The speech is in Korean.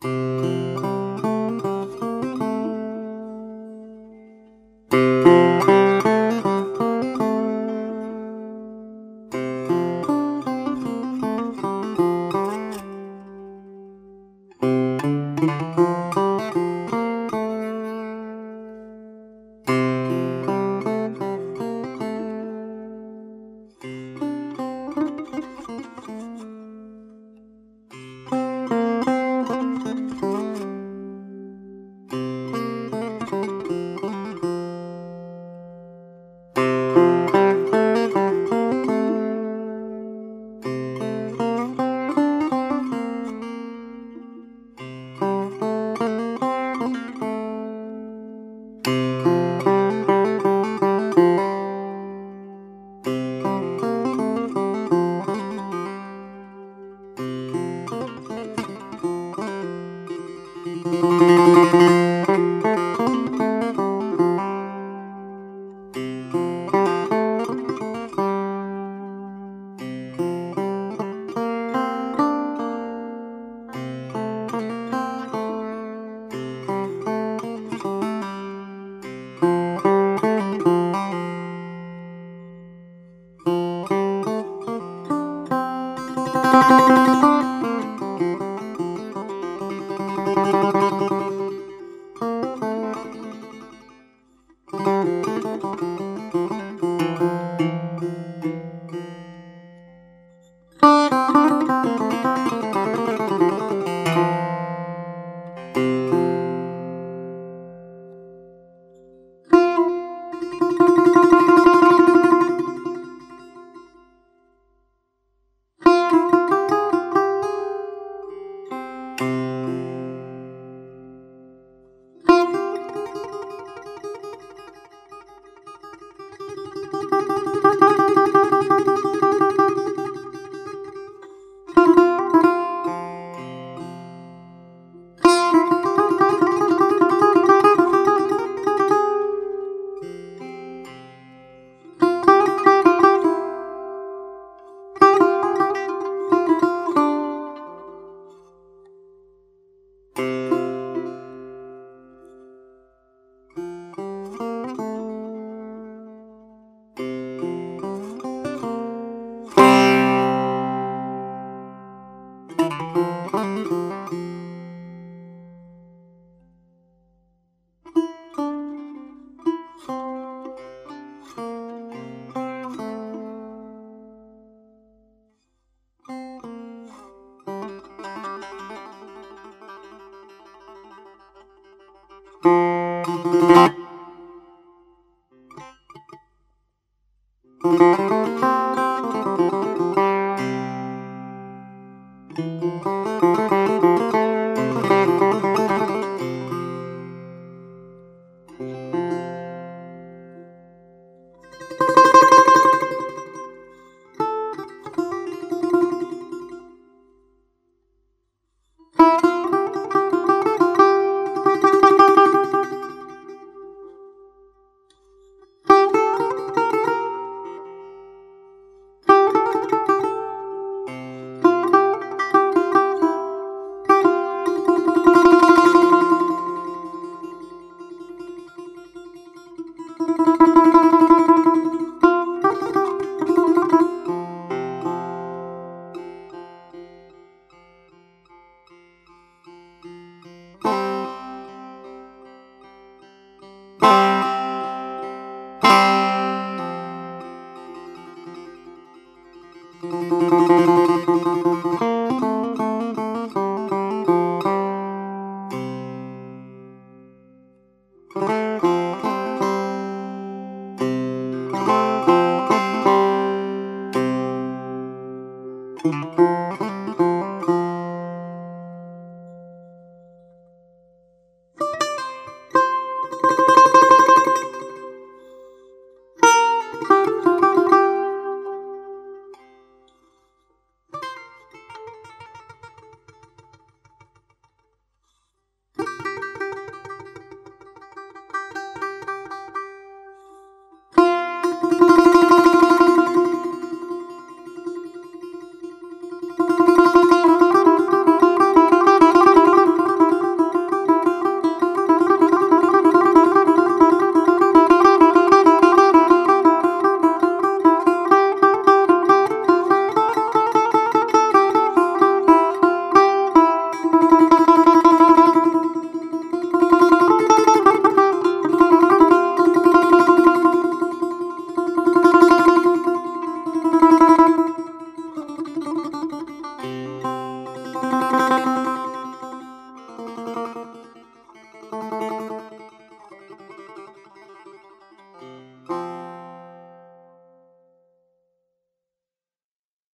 Música Thank you. Música Música Música